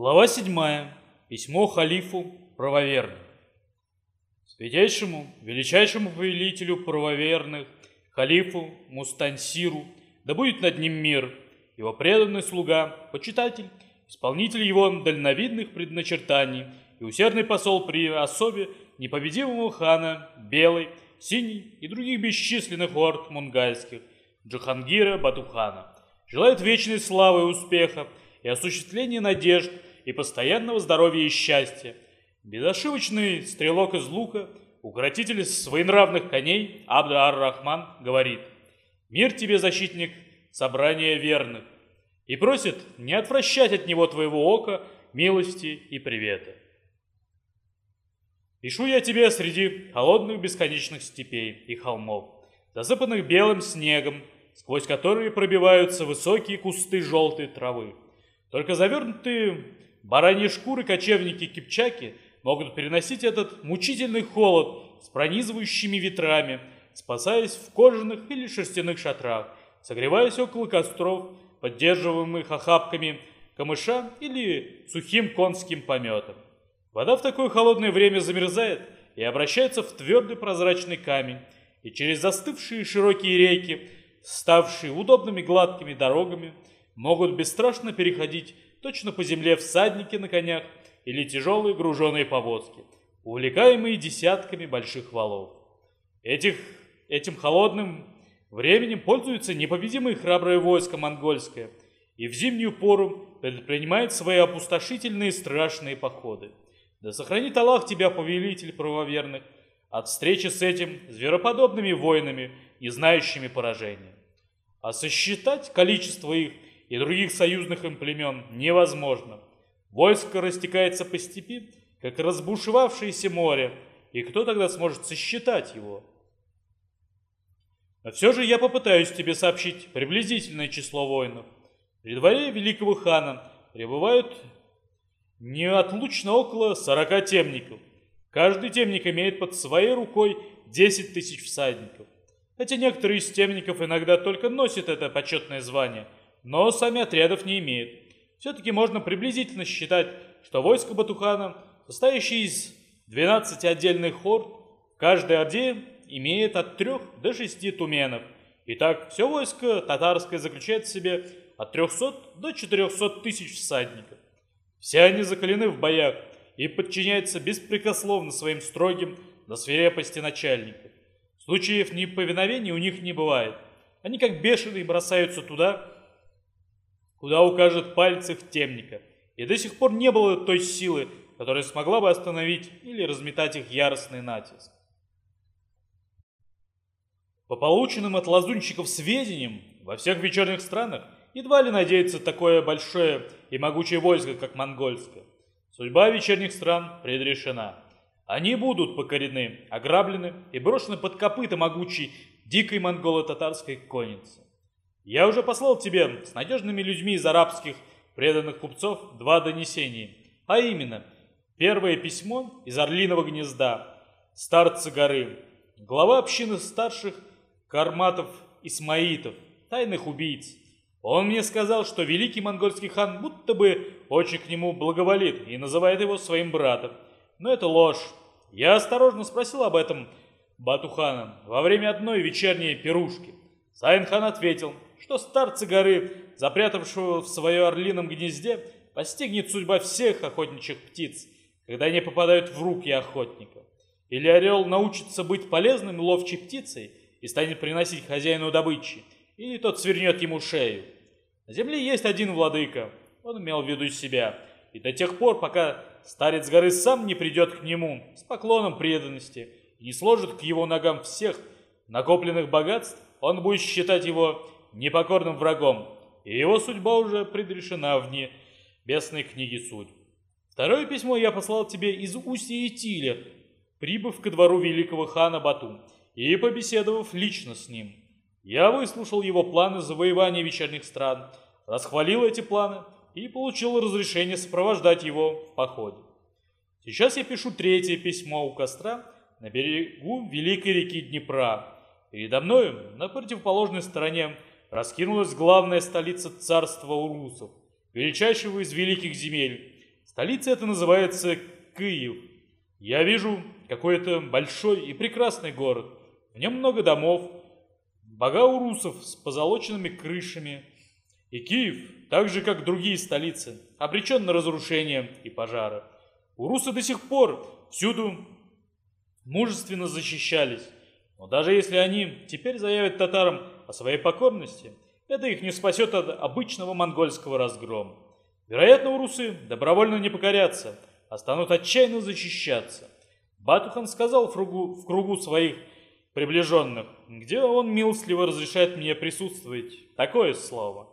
Глава 7. Письмо халифу правоверным. Святейшему, величайшему повелителю правоверных, халифу Мустансиру, да будет над ним мир, его преданный слуга, почитатель, исполнитель его дальновидных предначертаний и усердный посол при особе непобедимого хана, белый, синий и других бесчисленных орд мунгальских, Джахангира Батухана, желает вечной славы и успеха и осуществления надежд и постоянного здоровья и счастья. Безошибочный стрелок из лука, укротитель своенравных коней Абда Ар-Рахман говорит «Мир тебе, защитник, собрание верных!» и просит не отвращать от него твоего ока, милости и привета. Пишу я тебе среди холодных бесконечных степей и холмов, засыпанных белым снегом, сквозь которые пробиваются высокие кусты желтой травы. Только завернутые Бараньи шкуры кочевники-кипчаки могут переносить этот мучительный холод с пронизывающими ветрами, спасаясь в кожаных или шерстяных шатрах, согреваясь около костров, поддерживаемых охапками камыша или сухим конским пометом. Вода в такое холодное время замерзает и обращается в твердый прозрачный камень, и через застывшие широкие реки, ставшие удобными гладкими дорогами, могут бесстрашно переходить точно по земле всадники на конях или тяжелые груженые повозки, увлекаемые десятками больших валов. Этих, этим холодным временем пользуется непобедимое храброе войско монгольское и в зимнюю пору предпринимает свои опустошительные страшные походы. Да сохранит Аллах тебя, повелитель правоверных, от встречи с этим звероподобными воинами, не знающими поражения. А сосчитать количество их – и других союзных им племен невозможно. Войско растекается по степи, как разбушевавшееся море, и кто тогда сможет сосчитать его? Но все же я попытаюсь тебе сообщить приблизительное число воинов. При дворе великого хана пребывают неотлучно около сорока темников. Каждый темник имеет под своей рукой десять тысяч всадников. Хотя некоторые из темников иногда только носят это почетное звание – но сами отрядов не имеют. Все-таки можно приблизительно считать, что войско Батухана, состоящее из 12 отдельных хорд, в каждой орде имеет от 3 до 6 туменов. Итак, все войско татарское заключает в себе от 300 до 400 тысяч всадников. Все они закалены в боях и подчиняются беспрекословно своим строгим до свирепости начальникам. Случаев неповиновения у них не бывает. Они как бешеные бросаются туда, куда укажет пальцев темника. И до сих пор не было той силы, которая смогла бы остановить или разметать их яростный натиск. По полученным от лазунщиков сведениям, во всех вечерних странах едва ли надеется такое большое и могучее войско, как монгольское. Судьба вечерних стран предрешена. Они будут покорены, ограблены и брошены под копыта могучей дикой монголо-татарской конницы. Я уже послал тебе с надежными людьми из арабских преданных купцов два донесения, а именно, первое письмо из Орлиного гнезда, старца горы, глава общины страшных карматов исмаитов, тайных убийц. Он мне сказал, что великий монгольский хан будто бы очень к нему благоволит и называет его своим братом. Но это ложь. Я осторожно спросил об этом Батухана во время одной вечерней пирушки. Сайн-хан ответил – что старца горы, запрятавшегося в своем орлином гнезде, постигнет судьба всех охотничьих птиц, когда они попадают в руки охотников. Или орел научится быть полезным ловчей птицей и станет приносить хозяину добычи, или тот свернет ему шею. На земле есть один владыка, он имел в виду себя, и до тех пор, пока старец горы сам не придет к нему с поклоном преданности и не сложит к его ногам всех накопленных богатств, он будет считать его непокорным врагом, и его судьба уже предрешена в небесной книге судьб. Второе письмо я послал тебе из устья Итиля, прибыв ко двору великого хана Бату и побеседовав лично с ним. Я выслушал его планы завоевания вечерних стран, расхвалил эти планы и получил разрешение сопровождать его в походе. Сейчас я пишу третье письмо у костра на берегу великой реки Днепра. Передо мною, на противоположной стороне, раскинулась главная столица царства урусов, величайшего из великих земель, Столица это называется Киев. Я вижу какой-то большой и прекрасный город. В нем много домов, бога у русов с позолоченными крышами. И Киев, так же как другие столицы, обречен на разрушение и пожары. Урусы до сих пор всюду мужественно защищались. Но даже если они теперь заявят татарам о своей покорности, это их не спасет от обычного монгольского разгрома. Вероятно, урусы добровольно не покорятся, а станут отчаянно защищаться. Батухан сказал в кругу, в кругу своих приближенных, где он милостливо разрешает мне присутствовать. Такое слово.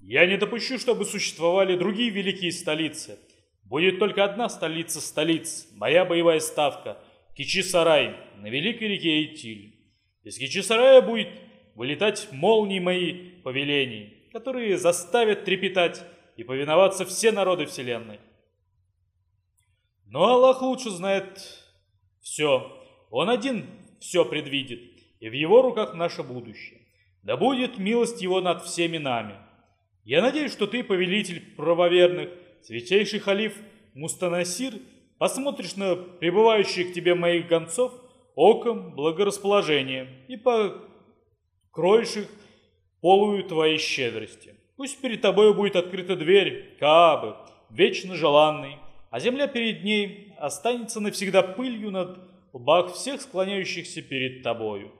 Я не допущу, чтобы существовали другие великие столицы. Будет только одна столица столиц, моя боевая ставка, Кичи-Сарай, на великой реке Итиль. Из Кичи-Сарая будет вылетать молнии мои повелений, которые заставят трепетать и повиноваться все народы Вселенной. Но Аллах лучше знает все. Он один все предвидит, и в его руках наше будущее. Да будет милость его над всеми нами. Я надеюсь, что ты, повелитель правоверных, святейший халиф Мустанасир, посмотришь на прибывающих к тебе моих гонцов оком благорасположения и покроешь их полую твоей щедрости. Пусть перед тобой будет открыта дверь Каабы, вечно желанной, а земля перед ней останется навсегда пылью над лбах всех склоняющихся перед тобою.